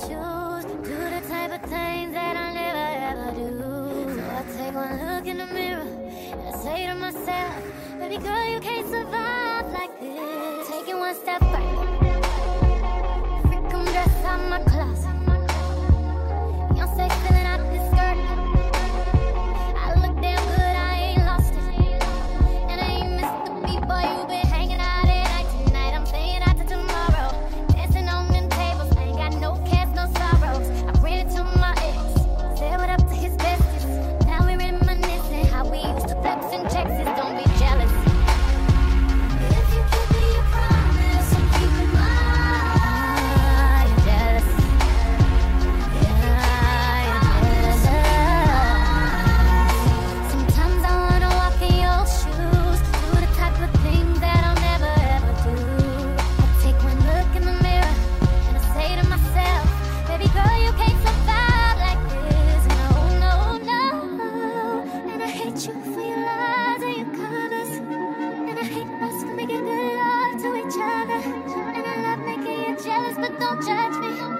shoes. Do the type of things that I never ever do. So I take one look in the mirror and I say to myself, Baby girl, you can't survive like this. Taking one step back. but don't judge me.